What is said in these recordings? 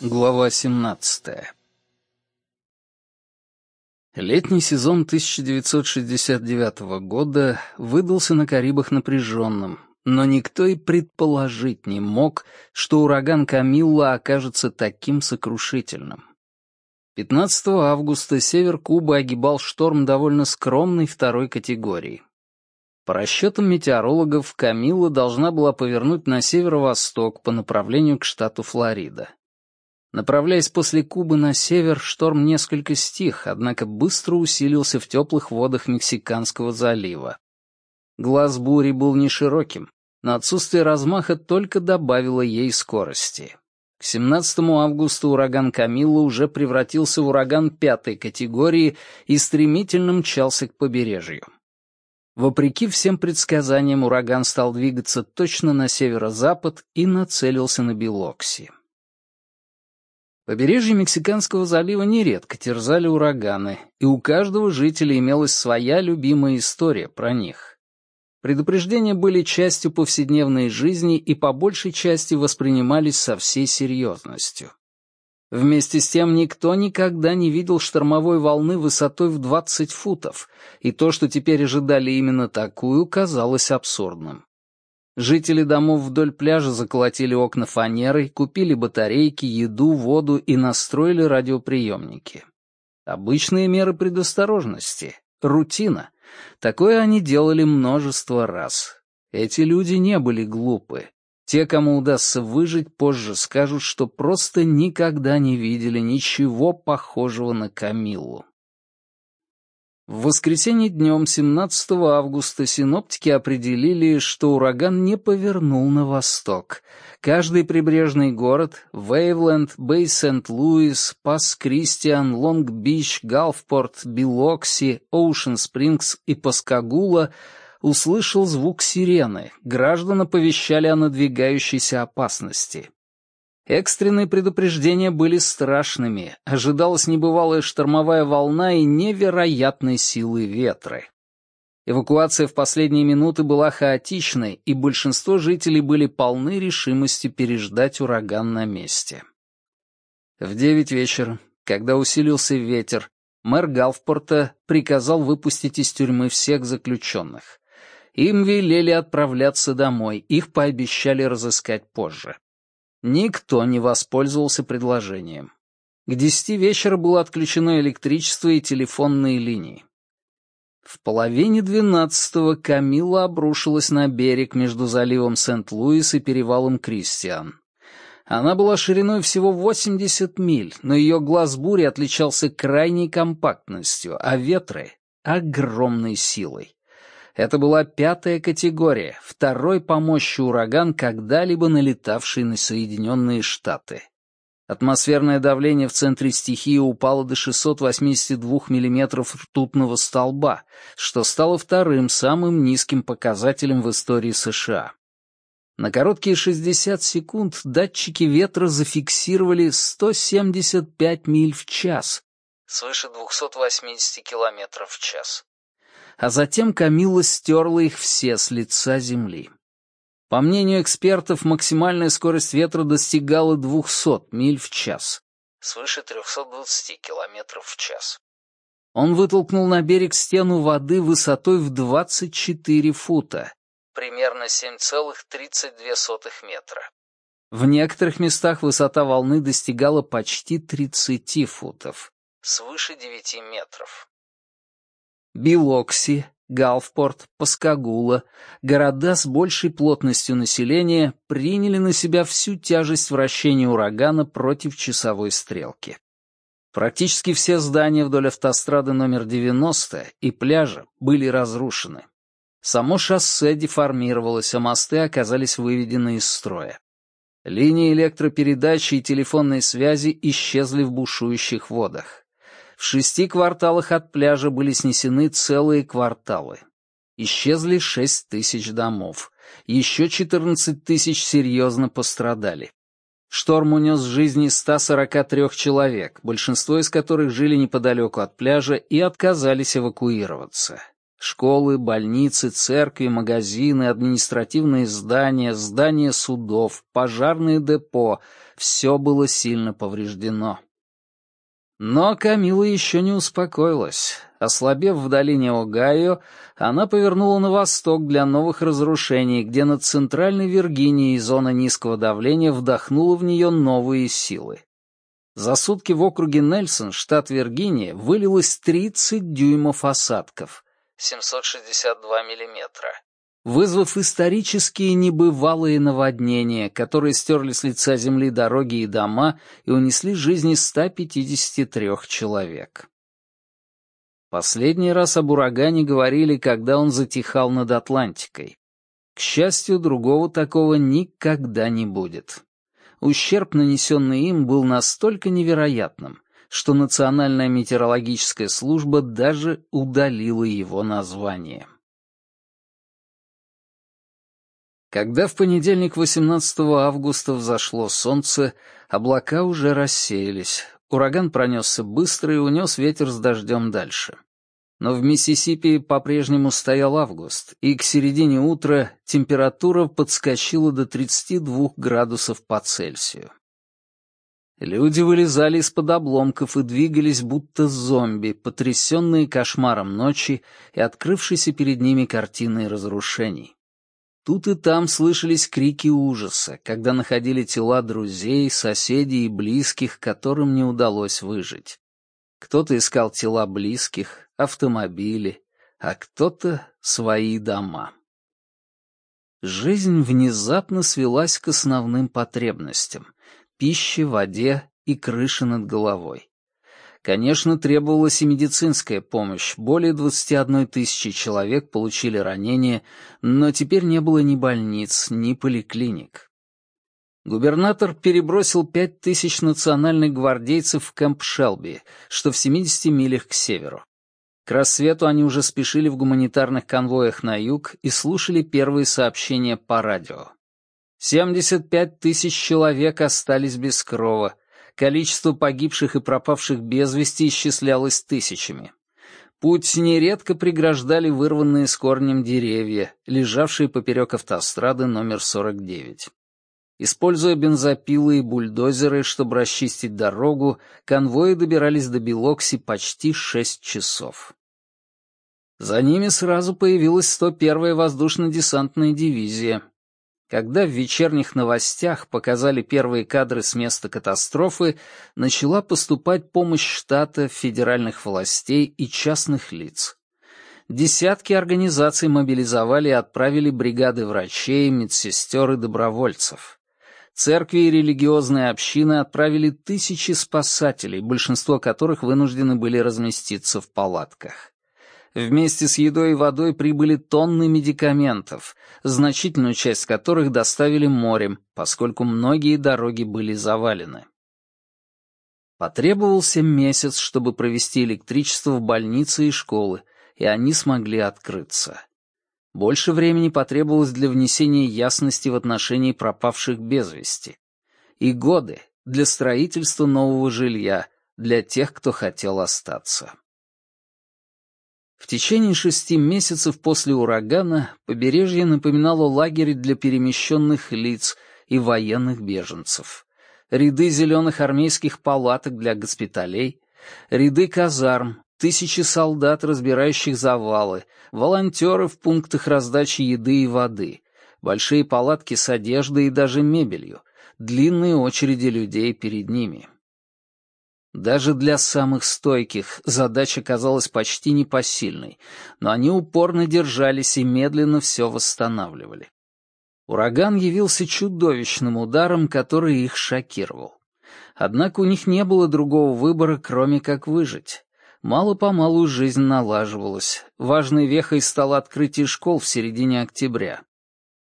Глава 17 Летний сезон 1969 года выдался на Карибах напряженным, но никто и предположить не мог, что ураган Камилла окажется таким сокрушительным. 15 августа север Кубы огибал шторм довольно скромной второй категории. По расчетам метеорологов, Камилла должна была повернуть на северо-восток по направлению к штату Флорида. Направляясь после Кубы на север, шторм несколько стих, однако быстро усилился в теплых водах Мексиканского залива. Глаз бури был не широким, но отсутствие размаха только добавило ей скорости. К 17 августа ураган Камилла уже превратился в ураган пятой категории и стремительно мчался к побережью. Вопреки всем предсказаниям, ураган стал двигаться точно на северо-запад и нацелился на Белокси. Побережье Мексиканского залива нередко терзали ураганы, и у каждого жителя имелась своя любимая история про них. Предупреждения были частью повседневной жизни и по большей части воспринимались со всей серьезностью. Вместе с тем никто никогда не видел штормовой волны высотой в 20 футов, и то, что теперь ожидали именно такую, казалось абсурдным. Жители домов вдоль пляжа заколотили окна фанерой, купили батарейки, еду, воду и настроили радиоприемники. Обычные меры предосторожности, рутина, Такое они делали множество раз. Эти люди не были глупы. Те, кому удастся выжить, позже скажут, что просто никогда не видели ничего похожего на Камиллу. В воскресенье днем 17 августа синоптики определили, что ураган не повернул на восток. Каждый прибрежный город — Вейвленд, Бэй-Сент-Луис, Пасс-Кристиан, Лонг-Бич, Галфпорт, Билокси, Оушен-Спрингс и Паскагула — услышал звук сирены. Граждан оповещали о надвигающейся опасности. Экстренные предупреждения были страшными, ожидалась небывалая штормовая волна и невероятной силы ветры. Эвакуация в последние минуты была хаотичной, и большинство жителей были полны решимости переждать ураган на месте. В девять вечера, когда усилился ветер, мэр Галфпорта приказал выпустить из тюрьмы всех заключенных. Им велели отправляться домой, их пообещали разыскать позже. Никто не воспользовался предложением. К десяти вечера было отключено электричество и телефонные линии. В половине двенадцатого Камила обрушилась на берег между заливом Сент-Луис и перевалом Кристиан. Она была шириной всего 80 миль, но ее глаз бури отличался крайней компактностью, а ветры — огромной силой. Это была пятая категория, второй по мощи ураган, когда-либо налетавший на Соединенные Штаты. Атмосферное давление в центре стихии упало до 682 мм ртутного столба, что стало вторым самым низким показателем в истории США. На короткие 60 секунд датчики ветра зафиксировали 175 миль в час, свыше 280 км в час а затем Камилла стерла их все с лица земли. По мнению экспертов, максимальная скорость ветра достигала 200 миль в час, свыше 320 километров в час. Он вытолкнул на берег стену воды высотой в 24 фута, примерно 7,32 метра. В некоторых местах высота волны достигала почти 30 футов, свыше 9 метров. Билокси, Галфпорт, Паскагула, города с большей плотностью населения приняли на себя всю тяжесть вращения урагана против часовой стрелки. Практически все здания вдоль автострады номер 90 и пляжа были разрушены. Само шоссе деформировалось, а мосты оказались выведены из строя. Линии электропередачи и телефонной связи исчезли в бушующих водах. В шести кварталах от пляжа были снесены целые кварталы. Исчезли шесть тысяч домов. Еще четырнадцать тысяч серьезно пострадали. Шторм унес жизни 143 человек, большинство из которых жили неподалеку от пляжа и отказались эвакуироваться. Школы, больницы, церкви, магазины, административные здания, здания судов, пожарные депо — все было сильно повреждено. Но Камила еще не успокоилась. Ослабев в долине Огайо, она повернула на восток для новых разрушений, где над центральной Виргинией зона низкого давления вдохнула в нее новые силы. За сутки в округе Нельсон, штат Виргиния, вылилось 30 дюймов осадков, 762 миллиметра, вызвав исторические небывалые наводнения, которые стерли с лица земли дороги и дома и унесли жизни 153 человек. Последний раз об урагане говорили, когда он затихал над Атлантикой. К счастью, другого такого никогда не будет. Ущерб, нанесенный им, был настолько невероятным, что Национальная метеорологическая служба даже удалила его название. Когда в понедельник 18 августа взошло солнце, облака уже рассеялись, ураган пронесся быстро и унес ветер с дождем дальше. Но в Миссисипи по-прежнему стоял август, и к середине утра температура подскочила до 32 градусов по Цельсию. Люди вылезали из-под обломков и двигались будто зомби, потрясенные кошмаром ночи и открывшейся перед ними картиной разрушений. Тут и там слышались крики ужаса, когда находили тела друзей, соседей и близких, которым не удалось выжить. Кто-то искал тела близких, автомобили, а кто-то свои дома. Жизнь внезапно свелась к основным потребностям — пище, воде и крыше над головой. Конечно, требовалась и медицинская помощь. Более 21 тысячи человек получили ранения, но теперь не было ни больниц, ни поликлиник. Губернатор перебросил пять тысяч национальных гвардейцев в Кэмп Шелби, что в 70 милях к северу. К рассвету они уже спешили в гуманитарных конвоях на юг и слушали первые сообщения по радио. 75 тысяч человек остались без крова. Количество погибших и пропавших без вести исчислялось тысячами. Путь нередко преграждали вырванные с корнем деревья, лежавшие поперек автострады номер 49. Используя бензопилы и бульдозеры, чтобы расчистить дорогу, конвои добирались до Белокси почти шесть часов. За ними сразу появилась 101-я воздушно-десантная дивизия, когда в вечерних новостях показали первые кадры с места катастрофы, начала поступать помощь штата, федеральных властей и частных лиц. Десятки организаций мобилизовали и отправили бригады врачей, медсестер и добровольцев. Церкви и религиозные общины отправили тысячи спасателей, большинство которых вынуждены были разместиться в палатках. Вместе с едой и водой прибыли тонны медикаментов, значительную часть которых доставили морем, поскольку многие дороги были завалены. Потребовался месяц, чтобы провести электричество в больницы и школы, и они смогли открыться. Больше времени потребовалось для внесения ясности в отношении пропавших без вести. И годы для строительства нового жилья для тех, кто хотел остаться. В течение шести месяцев после урагана побережье напоминало лагерь для перемещенных лиц и военных беженцев. Ряды зеленых армейских палаток для госпиталей, ряды казарм, тысячи солдат, разбирающих завалы, волонтеры в пунктах раздачи еды и воды, большие палатки с одеждой и даже мебелью, длинные очереди людей перед ними. Даже для самых стойких задача казалась почти непосильной, но они упорно держались и медленно все восстанавливали. Ураган явился чудовищным ударом, который их шокировал. Однако у них не было другого выбора, кроме как выжить. Мало-помалу жизнь налаживалась. Важной вехой стало открытие школ в середине октября.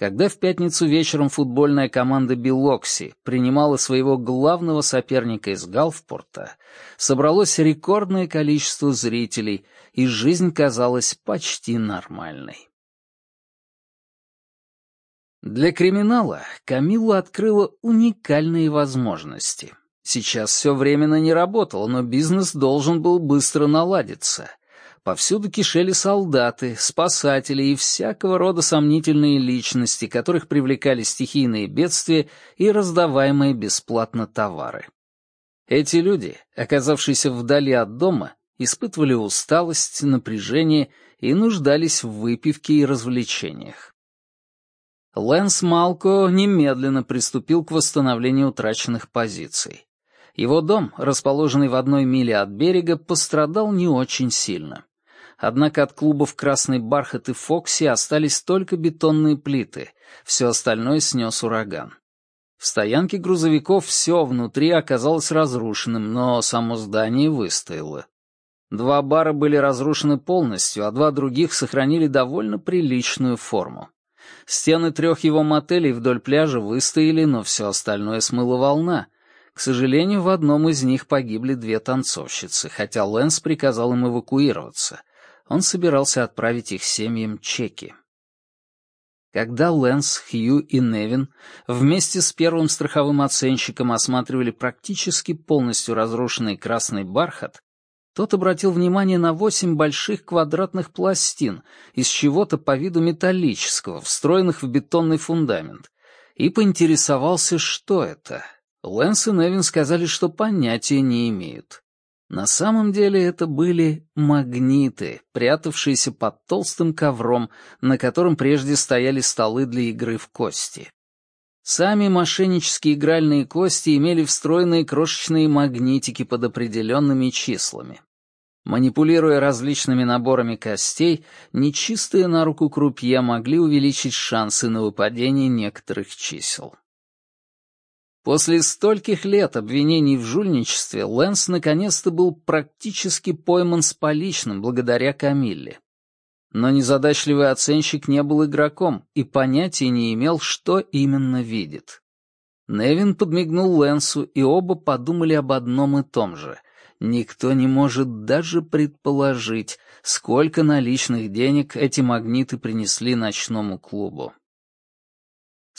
Когда в пятницу вечером футбольная команда Билокси принимала своего главного соперника из Галфпорта, собралось рекордное количество зрителей, и жизнь казалась почти нормальной. Для криминала Камилла открыла уникальные возможности. Сейчас все временно не работало, но бизнес должен был быстро наладиться. Повсюду кишели солдаты, спасатели и всякого рода сомнительные личности, которых привлекали стихийные бедствия и раздаваемые бесплатно товары. Эти люди, оказавшиеся вдали от дома, испытывали усталость, напряжение и нуждались в выпивке и развлечениях. Лэнс Малко немедленно приступил к восстановлению утраченных позиций. Его дом, расположенный в одной миле от берега, пострадал не очень сильно. Однако от клубов «Красный бархат» и «Фокси» остались только бетонные плиты, все остальное снес ураган. В стоянке грузовиков все внутри оказалось разрушенным, но само здание выстояло. Два бара были разрушены полностью, а два других сохранили довольно приличную форму. Стены трех его мотелей вдоль пляжа выстояли, но все остальное смыло волна. К сожалению, в одном из них погибли две танцовщицы, хотя Лэнс приказал им эвакуироваться. Он собирался отправить их семьям чеки. Когда Лэнс, Хью и Невин вместе с первым страховым оценщиком осматривали практически полностью разрушенный красный бархат, тот обратил внимание на восемь больших квадратных пластин из чего-то по виду металлического, встроенных в бетонный фундамент, и поинтересовался, что это. Лэнс и Невин сказали, что понятия не имеют. На самом деле это были магниты, прятавшиеся под толстым ковром, на котором прежде стояли столы для игры в кости. Сами мошеннические игральные кости имели встроенные крошечные магнитики под определенными числами. Манипулируя различными наборами костей, нечистые на руку крупье могли увеличить шансы на выпадение некоторых чисел. После стольких лет обвинений в жульничестве Лэнс наконец-то был практически пойман с поличным благодаря Камилле. Но незадачливый оценщик не был игроком и понятия не имел, что именно видит. Невин подмигнул Лэнсу, и оба подумали об одном и том же. Никто не может даже предположить, сколько наличных денег эти магниты принесли ночному клубу.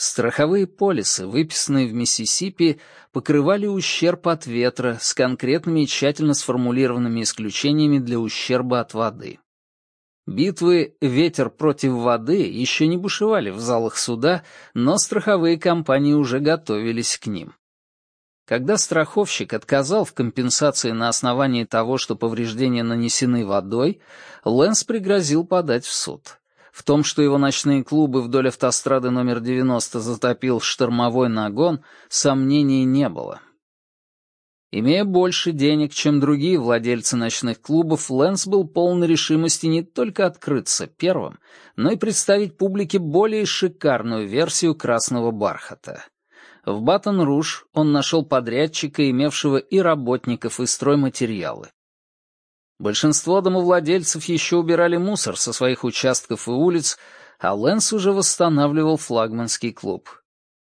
Страховые полисы, выписанные в Миссисипи, покрывали ущерб от ветра с конкретными и тщательно сформулированными исключениями для ущерба от воды. Битвы «Ветер против воды» еще не бушевали в залах суда, но страховые компании уже готовились к ним. Когда страховщик отказал в компенсации на основании того, что повреждения нанесены водой, Лэнс пригрозил подать в суд. В том, что его ночные клубы вдоль автострады номер 90 затопил штормовой нагон, сомнений не было. Имея больше денег, чем другие владельцы ночных клубов, Лэнс был полон решимости не только открыться первым, но и представить публике более шикарную версию «Красного бархата». В Батон-Руж он нашел подрядчика, имевшего и работников, и стройматериалы. Большинство домовладельцев еще убирали мусор со своих участков и улиц, а Лэнс уже восстанавливал флагманский клуб.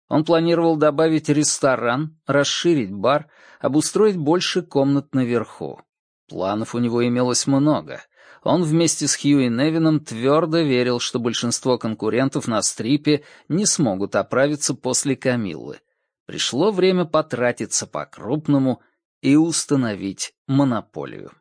Он планировал добавить ресторан, расширить бар, обустроить больше комнат наверху. Планов у него имелось много. Он вместе с Хью и Невином твердо верил, что большинство конкурентов на стрипе не смогут оправиться после Камиллы. Пришло время потратиться по-крупному и установить монополию.